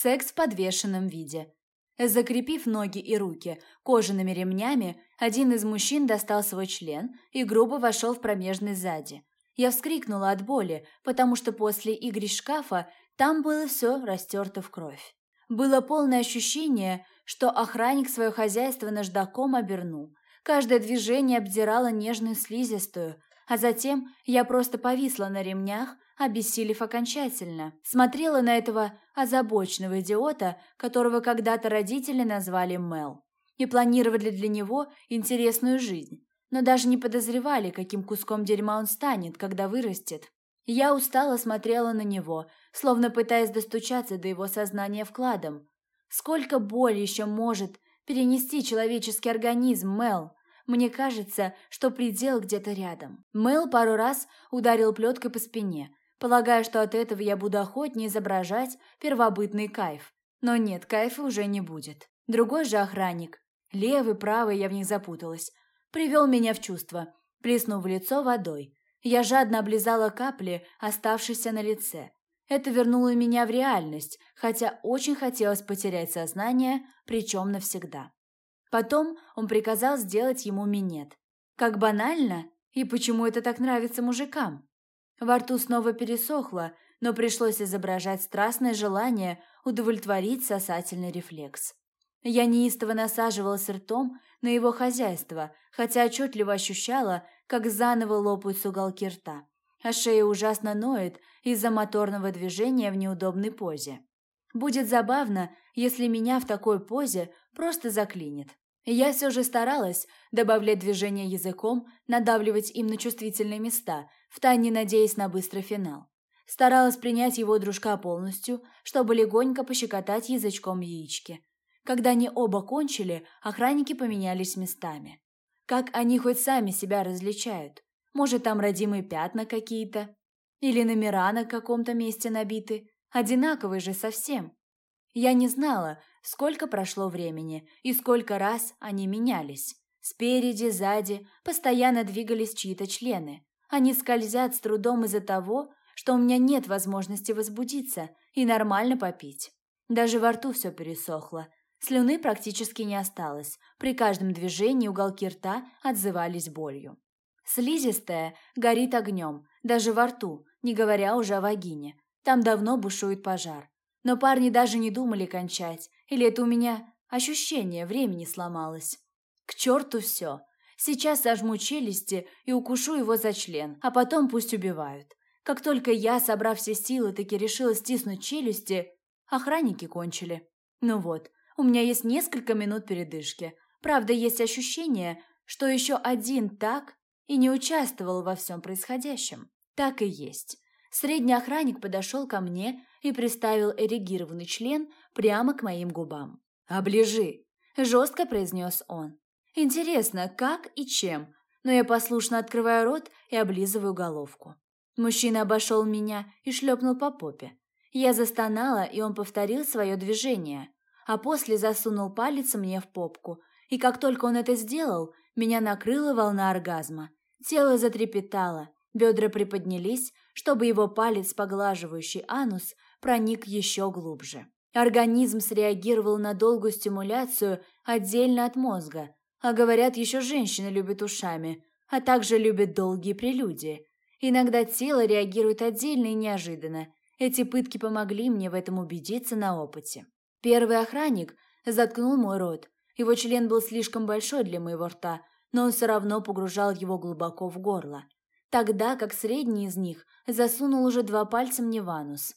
Секс в подвешенном виде. Закрепив ноги и руки кожаными ремнями, один из мужчин достал свой член и грубо вошел в промежный сзади. Я вскрикнула от боли, потому что после игры шкафа там было все растерто в кровь. Было полное ощущение, что охранник свое хозяйство наждаком обернул. Каждое движение обдирало нежную слизистую, а затем я просто повисла на ремнях, обессилев окончательно. Смотрела на этого озабоченного идиота, которого когда-то родители назвали Мел, и планировали для него интересную жизнь, но даже не подозревали, каким куском дерьма он станет, когда вырастет. Я устало смотрела на него, словно пытаясь достучаться до его сознания вкладом. Сколько боли еще может перенести человеческий организм, Мел? Мне кажется, что предел где-то рядом. Мел пару раз ударил плеткой по спине, полагая, что от этого я буду охотнее изображать первобытный кайф. Но нет, кайфа уже не будет. Другой же охранник, левый, правый, я в них запуталась, привел меня в чувство, плеснув в лицо водой. Я жадно облизала капли, оставшиеся на лице. Это вернуло меня в реальность, хотя очень хотелось потерять сознание, причем навсегда. Потом он приказал сделать ему минет. Как банально, и почему это так нравится мужикам? Во рту снова пересохло, но пришлось изображать страстное желание удовлетворить сосательный рефлекс. Я неистово насаживалась ртом на его хозяйство, хотя отчетливо ощущала, как заново лопаются уголки рта, а шея ужасно ноет из-за моторного движения в неудобной позе. Будет забавно, если меня в такой позе просто заклинит. Я все же старалась добавлять движение языком, надавливать им на чувствительные места, втайне надеясь на быстрый финал. Старалась принять его дружка полностью, чтобы легонько пощекотать язычком яички. Когда они оба кончили, охранники поменялись местами. Как они хоть сами себя различают? Может, там родимые пятна какие-то? Или номера на каком-то месте набиты? Одинаковые же совсем. Я не знала, сколько прошло времени и сколько раз они менялись. Спереди, сзади постоянно двигались чьи-то члены. Они скользят с трудом из-за того, что у меня нет возможности возбудиться и нормально попить. Даже во рту все пересохло. Слюны практически не осталось. При каждом движении уголки рта отзывались болью. Слизистая горит огнем, даже во рту, не говоря уже о вагине. Там давно бушует пожар. Но парни даже не думали кончать. Или это у меня ощущение времени сломалось. К черту все. Сейчас сожму челюсти и укушу его за член, а потом пусть убивают. Как только я, собрав все силы, таки решила стиснуть челюсти, охранники кончили. Ну вот, у меня есть несколько минут передышки. Правда, есть ощущение, что еще один так и не участвовал во всем происходящем. Так и есть. Средний охранник подошел ко мне и приставил эрегированный член прямо к моим губам. «Оближи!» – жестко произнес он. Интересно, как и чем, но я послушно открываю рот и облизываю головку. Мужчина обошел меня и шлепнул по попе. Я застонала, и он повторил свое движение, а после засунул палец мне в попку, и как только он это сделал, меня накрыла волна оргазма. Тело затрепетало, бедра приподнялись, чтобы его палец, поглаживающий анус, проник еще глубже. Организм среагировал на долгую стимуляцию отдельно от мозга, а говорят, еще женщины любят ушами, а также любят долгие прелюдии. Иногда тело реагирует отдельно и неожиданно. Эти пытки помогли мне в этом убедиться на опыте. Первый охранник заткнул мой рот. Его член был слишком большой для моего рта, но он все равно погружал его глубоко в горло. Тогда как средний из них засунул уже два пальца мне в анус.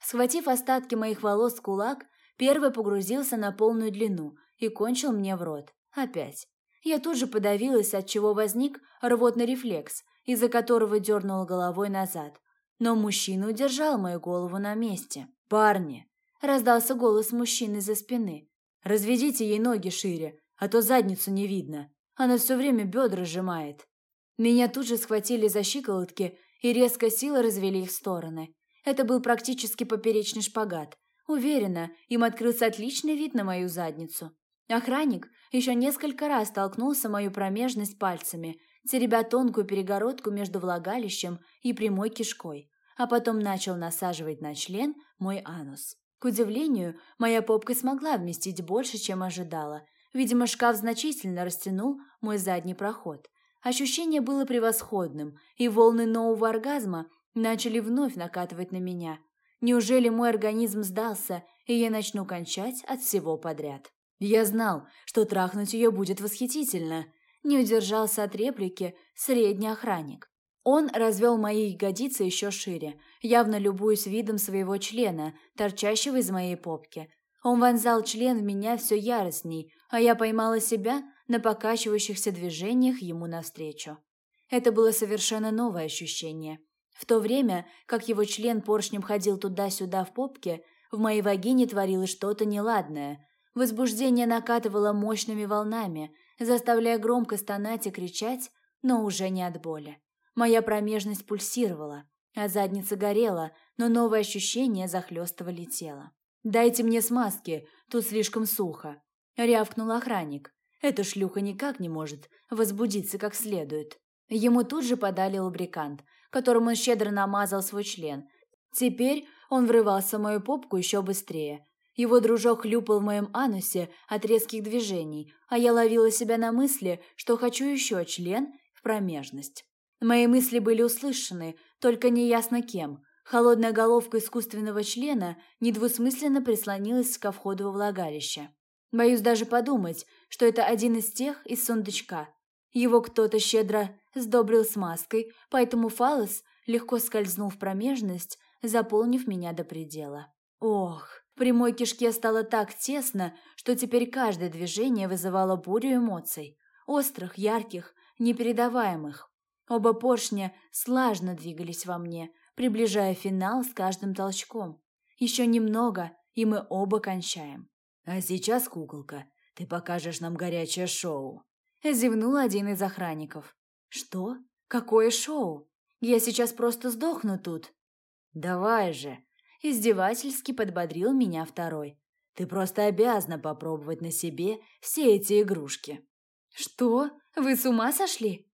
Схватив остатки моих волос в кулак, первый погрузился на полную длину и кончил мне в рот. Опять. Я тут же подавилась, от чего возник рвотный рефлекс, из-за которого дернула головой назад. Но мужчина удержал мою голову на месте. «Парни!» – раздался голос мужчины за спины. «Разведите ей ноги шире, а то задницу не видно. Она все время бедра сжимает». Меня тут же схватили за щиколотки и резко силой развели их в стороны. Это был практически поперечный шпагат. Уверена, им открылся отличный вид на мою задницу. Охранник еще несколько раз толкнулся мою промежность пальцами, теребя тонкую перегородку между влагалищем и прямой кишкой, а потом начал насаживать на член мой анус. К удивлению, моя попка смогла вместить больше, чем ожидала. Видимо, шкаф значительно растянул мой задний проход. Ощущение было превосходным, и волны нового оргазма начали вновь накатывать на меня. Неужели мой организм сдался, и я начну кончать от всего подряд? Я знал, что трахнуть ее будет восхитительно. Не удержался от реплики средний охранник. Он развел мои ягодицы еще шире, явно любуясь видом своего члена, торчащего из моей попки. Он вонзал член в меня все яростней, а я поймала себя на покачивающихся движениях ему навстречу. Это было совершенно новое ощущение. В то время, как его член поршнем ходил туда-сюда в попке, в моей вагине творилось что-то неладное. Возбуждение накатывало мощными волнами, заставляя громко стонать и кричать, но уже не от боли. Моя промежность пульсировала, а задница горела, но новые ощущения захлестывали тело. «Дайте мне смазки, тут слишком сухо», — рявкнул охранник. «Эта шлюха никак не может возбудиться как следует». Ему тут же подали лубрикант, которым он щедро намазал свой член. Теперь он врывался в мою попку еще быстрее. Его дружок хлюпал в моем анусе от резких движений, а я ловила себя на мысли, что хочу еще член в промежность. Мои мысли были услышаны, только неясно кем. Холодная головка искусственного члена недвусмысленно прислонилась ко входу во влагалище. Боюсь даже подумать, что это один из тех из сундучка. Его кто-то щедро сдобрил смазкой, поэтому фалос легко скользнул в промежность, заполнив меня до предела. Ох, в прямой кишке стало так тесно, что теперь каждое движение вызывало бурю эмоций. Острых, ярких, непередаваемых. Оба поршня слажно двигались во мне, приближая финал с каждым толчком. Еще немного, и мы оба кончаем. «А сейчас, куколка, ты покажешь нам горячее шоу», — зевнул один из охранников. «Что? Какое шоу? Я сейчас просто сдохну тут». «Давай же!» — издевательски подбодрил меня второй. «Ты просто обязана попробовать на себе все эти игрушки». «Что? Вы с ума сошли?»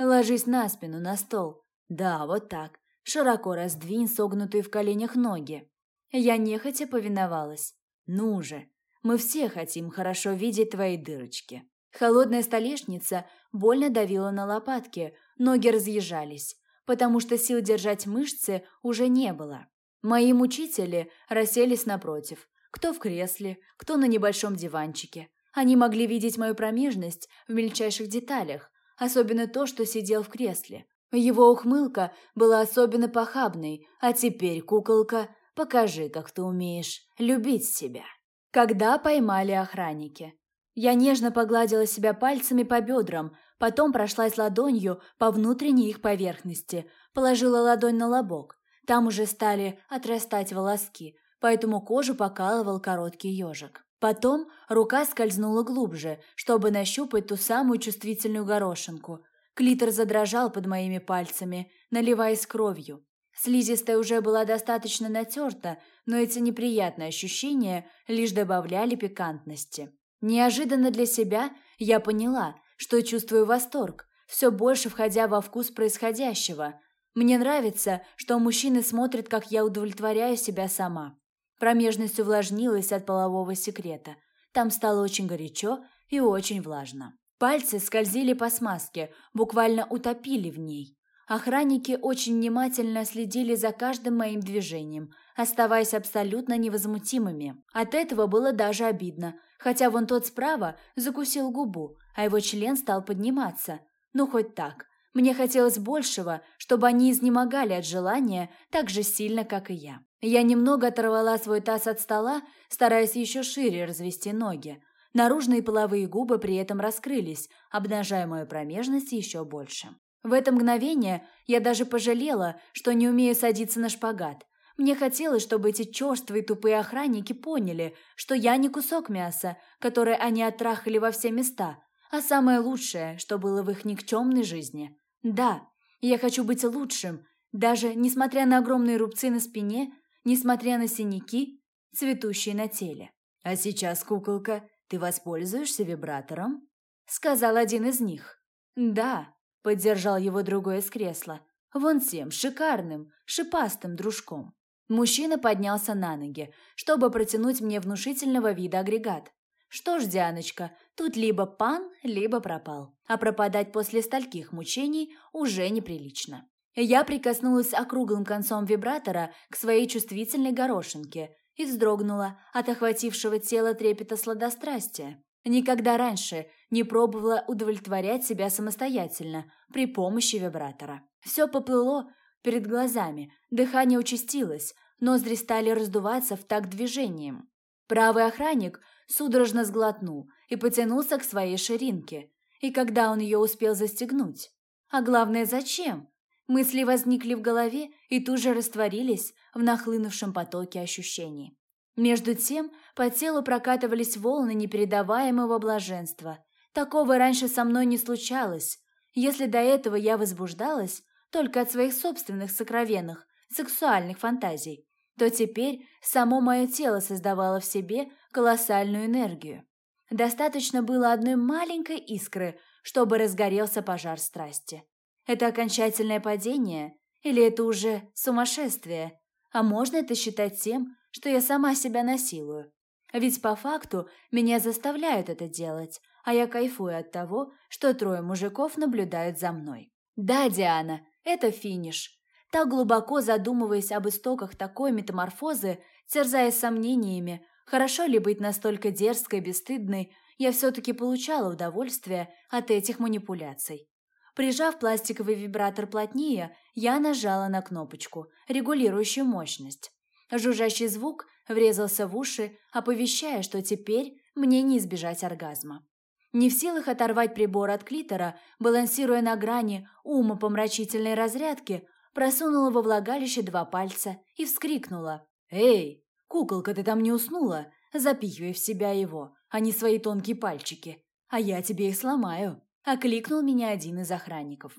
Ложись на спину, на стол. Да, вот так. Широко раздвинь согнутые в коленях ноги. Я нехотя повиновалась. Ну же, мы все хотим хорошо видеть твои дырочки. Холодная столешница больно давила на лопатки, ноги разъезжались, потому что сил держать мышцы уже не было. Мои мучители расселись напротив, кто в кресле, кто на небольшом диванчике. Они могли видеть мою промежность в мельчайших деталях, особенно то, что сидел в кресле. Его ухмылка была особенно похабной, а теперь, куколка, покажи, как ты умеешь любить себя. Когда поймали охранники. Я нежно погладила себя пальцами по бедрам, потом прошлась ладонью по внутренней их поверхности, положила ладонь на лобок. Там уже стали отрастать волоски, поэтому кожу покалывал короткий ежик. Потом рука скользнула глубже, чтобы нащупать ту самую чувствительную горошинку. Клитор задрожал под моими пальцами, наливаясь кровью. Слизистая уже была достаточно натерта, но эти неприятные ощущения лишь добавляли пикантности. Неожиданно для себя я поняла, что чувствую восторг, все больше входя во вкус происходящего. Мне нравится, что мужчины смотрят, как я удовлетворяю себя сама. Промежность увлажнилась от полового секрета. Там стало очень горячо и очень влажно. Пальцы скользили по смазке, буквально утопили в ней. Охранники очень внимательно следили за каждым моим движением, оставаясь абсолютно невозмутимыми. От этого было даже обидно, хотя вон тот справа закусил губу, а его член стал подниматься. Ну, хоть так. Мне хотелось большего, чтобы они изнемогали от желания так же сильно, как и я. Я немного оторвала свой таз от стола, стараясь еще шире развести ноги. Наружные половые губы при этом раскрылись, обнажая мою промежность еще больше. В это мгновение я даже пожалела, что не умею садиться на шпагат. Мне хотелось, чтобы эти черствые тупые охранники поняли, что я не кусок мяса, которое они оттрахали во все места, а самое лучшее, что было в их никчемной жизни. Да, я хочу быть лучшим, даже несмотря на огромные рубцы на спине, несмотря на синяки, цветущие на теле. «А сейчас, куколка, ты воспользуешься вибратором?» — сказал один из них. «Да», — поддержал его другой из кресла. «Вон тем, шикарным, шипастым дружком». Мужчина поднялся на ноги, чтобы протянуть мне внушительного вида агрегат. Что ж, Дианочка, тут либо пан, либо пропал. А пропадать после стольких мучений уже неприлично. Я прикоснулась округлым концом вибратора к своей чувствительной горошинке и вздрогнула от охватившего тело трепета сладострастия. Никогда раньше не пробовала удовлетворять себя самостоятельно при помощи вибратора. Все поплыло перед глазами, дыхание участилось, ноздри стали раздуваться в такт движением. Правый охранник судорожно сглотнул и потянулся к своей ширинке. И когда он ее успел застегнуть? А главное, зачем? Мысли возникли в голове и тут же растворились в нахлынувшем потоке ощущений. Между тем по телу прокатывались волны непередаваемого блаженства. Такого раньше со мной не случалось. Если до этого я возбуждалась только от своих собственных сокровенных, сексуальных фантазий, то теперь само мое тело создавало в себе колоссальную энергию. Достаточно было одной маленькой искры, чтобы разгорелся пожар страсти. Это окончательное падение или это уже сумасшествие? А можно это считать тем, что я сама себя насилую? Ведь по факту меня заставляют это делать, а я кайфую от того, что трое мужиков наблюдают за мной. Да, Диана, это финиш. Так глубоко задумываясь об истоках такой метаморфозы, терзаясь сомнениями, хорошо ли быть настолько дерзкой, бесстыдной, я все-таки получала удовольствие от этих манипуляций. Прижав пластиковый вибратор плотнее, я нажала на кнопочку, регулирующую мощность. Жужжащий звук врезался в уши, оповещая, что теперь мне не избежать оргазма. Не в силах оторвать прибор от клитора, балансируя на грани умопомрачительной разрядки, просунула во влагалище два пальца и вскрикнула. «Эй, куколка, ты там не уснула? Запихивай в себя его, а не свои тонкие пальчики. А я тебе их сломаю», – окликнул меня один из охранников.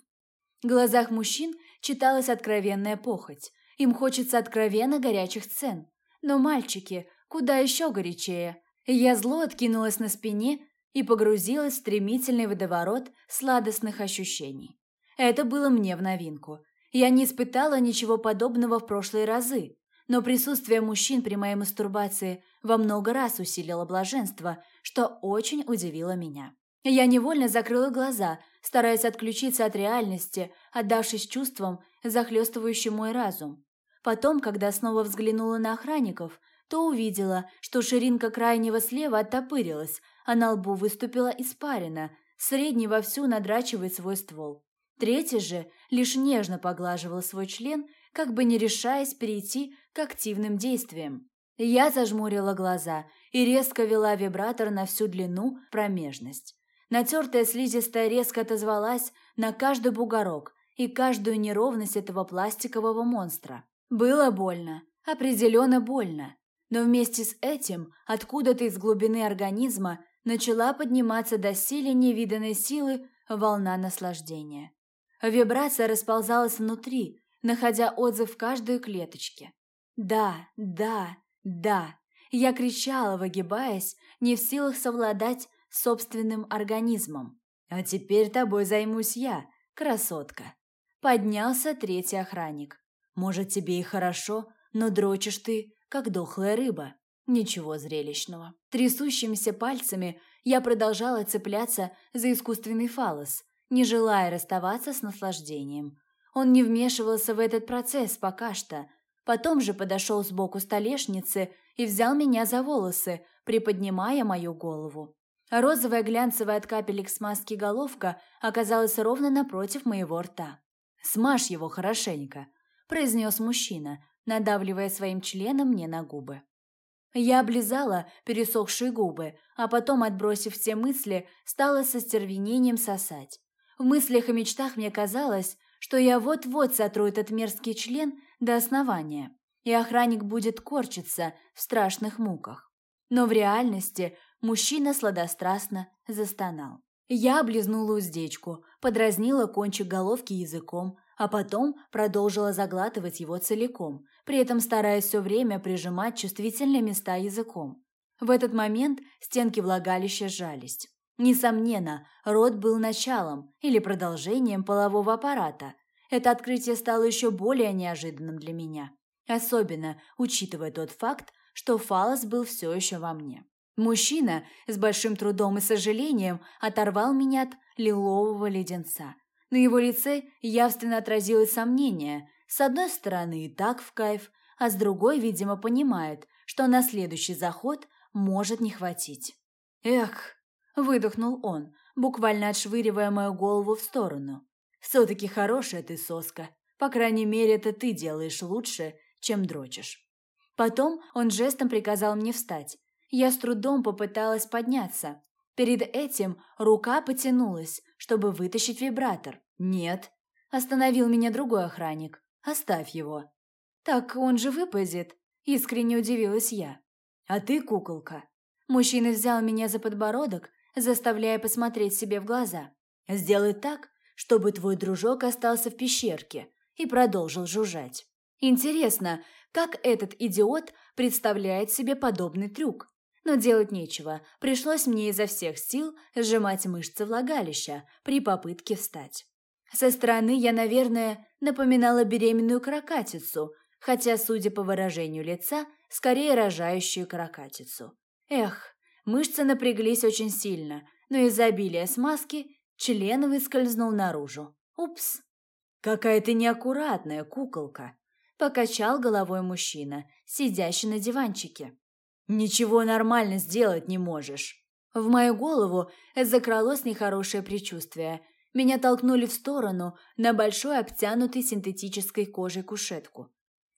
В глазах мужчин читалась откровенная похоть. Им хочется откровенно горячих сцен. Но мальчики куда еще горячее. Я зло откинулась на спине и погрузилась в стремительный водоворот сладостных ощущений. Это было мне в новинку – я не испытала ничего подобного в прошлые разы, но присутствие мужчин при моей мастурбации во много раз усилило блаженство, что очень удивило меня. Я невольно закрыла глаза, стараясь отключиться от реальности, отдавшись чувствам, захлестывающим мой разум. Потом, когда снова взглянула на охранников, то увидела, что ширинка крайнего слева оттопырилась, а на лбу выступила испарина, средний вовсю надрачивает свой ствол. Третий же лишь нежно поглаживал свой член, как бы не решаясь перейти к активным действиям. Я зажмурила глаза и резко вела вибратор на всю длину промежность. Натертая слизистая резко отозвалась на каждый бугорок и каждую неровность этого пластикового монстра. Было больно, определенно больно. Но вместе с этим откуда-то из глубины организма начала подниматься до силе невиданной силы волна наслаждения. Вибрация расползалась внутри, находя отзыв в каждой клеточке. «Да, да, да!» Я кричала, выгибаясь, не в силах совладать собственным организмом. «А теперь тобой займусь я, красотка!» Поднялся третий охранник. «Может, тебе и хорошо, но дрочишь ты, как дохлая рыба. Ничего зрелищного». Трясущимися пальцами я продолжала цепляться за искусственный фалос, не желая расставаться с наслаждением. Он не вмешивался в этот процесс пока что. Потом же подошел сбоку столешницы и взял меня за волосы, приподнимая мою голову. Розовая глянцевая от капелек смазки головка оказалась ровно напротив моего рта. «Смажь его хорошенько», – произнес мужчина, надавливая своим членом мне на губы. Я облизала пересохшие губы, а потом, отбросив все мысли, стала со стервенением сосать. В мыслях и мечтах мне казалось, что я вот-вот сотру этот мерзкий член до основания, и охранник будет корчиться в страшных муках. Но в реальности мужчина сладострастно застонал. Я облизнула уздечку, подразнила кончик головки языком, а потом продолжила заглатывать его целиком, при этом стараясь все время прижимать чувствительные места языком. В этот момент стенки влагалища сжались. Несомненно, рот был началом или продолжением полового аппарата. Это открытие стало еще более неожиданным для меня. особенно учитывая тот факт, что фалос был все еще во мне. Мужчина с большим трудом и сожалением оторвал меня от лилового леденца. На его лице явственно отразилось сомнение. С одной стороны, и так в кайф, а с другой, видимо, понимает, что на следующий заход может не хватить. «Эх!» – выдохнул он, буквально отшвыривая мою голову в сторону. «Все-таки хорошая ты соска. По крайней мере, это ты делаешь лучше, чем дрочишь». Потом он жестом приказал мне встать. Я с трудом попыталась подняться. Перед этим рука потянулась, чтобы вытащить вибратор. «Нет», – остановил меня другой охранник. «Оставь его». «Так он же выпадет», – искренне удивилась я. «А ты куколка». Мужчина взял меня за подбородок, заставляя посмотреть себе в глаза. «Сделай так, чтобы твой дружок остался в пещерке», и продолжил жужжать. Интересно, как этот идиот представляет себе подобный трюк. Но делать нечего, пришлось мне изо всех сил сжимать мышцы влагалища при попытке встать. Со стороны я, наверное, напоминала беременную крокатицу, хотя, судя по выражению лица, скорее рожающую крокатицу. Эх, мышцы напряглись очень сильно, но из-за обилия смазки член выскользнул наружу. Упс. «Какая ты неаккуратная куколка!» Покачал головой мужчина, сидящий на диванчике. «Ничего нормально сделать не можешь». В мою голову закралось нехорошее предчувствие. Меня толкнули в сторону на большой обтянутой синтетической кожей кушетку.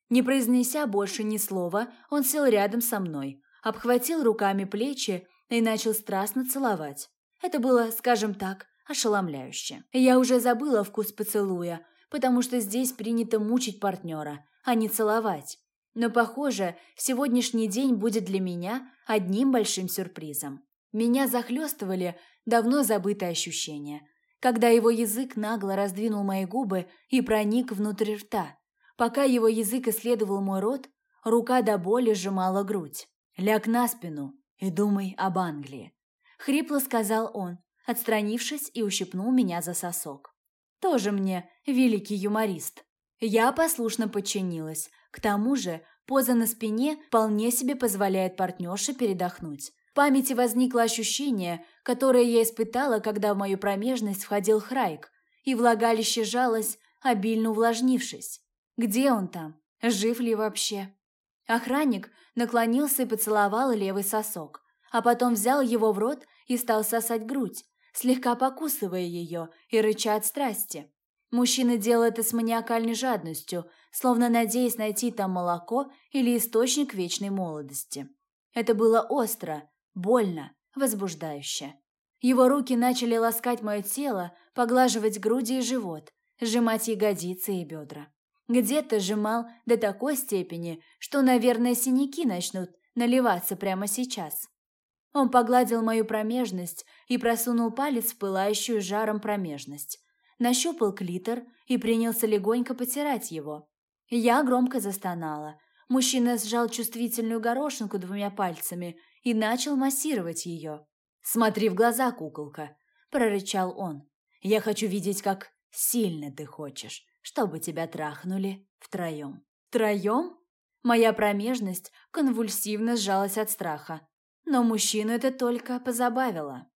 Не произнеся больше ни слова, он сел рядом со мной, обхватил руками плечи и начал страстно целовать. Это было, скажем так, ошеломляюще. Я уже забыла вкус поцелуя, потому что здесь принято мучить партнера, а не целовать. Но, похоже, сегодняшний день будет для меня одним большим сюрпризом. Меня захлестывали давно забытые ощущения, когда его язык нагло раздвинул мои губы и проник внутрь рта. Пока его язык исследовал мой рот, рука до боли сжимала грудь. «Ляг на спину и думай об Англии», — хрипло сказал он, отстранившись и ущипнул меня за сосок. «Тоже мне великий юморист». Я послушно подчинилась. К тому же, поза на спине вполне себе позволяет партнерше передохнуть. В памяти возникло ощущение, которое я испытала, когда в мою промежность входил Храйк, и влагалище жалось, обильно увлажнившись. Где он там? Жив ли вообще? Охранник наклонился и поцеловал левый сосок, а потом взял его в рот и стал сосать грудь, слегка покусывая ее и рыча от страсти. Мужчина делал это с маниакальной жадностью, словно надеясь найти там молоко или источник вечной молодости. Это было остро, больно, возбуждающе. Его руки начали ласкать мое тело, поглаживать груди и живот, сжимать ягодицы и бедра. Где-то сжимал до такой степени, что, наверное, синяки начнут наливаться прямо сейчас. Он погладил мою промежность и просунул палец в пылающую жаром промежность нащупал клитор и принялся легонько потирать его. Я громко застонала. Мужчина сжал чувствительную горошинку двумя пальцами и начал массировать ее. «Смотри в глаза, куколка!» – прорычал он. «Я хочу видеть, как сильно ты хочешь, чтобы тебя трахнули втроем». «Втроем?» Моя промежность конвульсивно сжалась от страха. Но мужчину это только позабавило.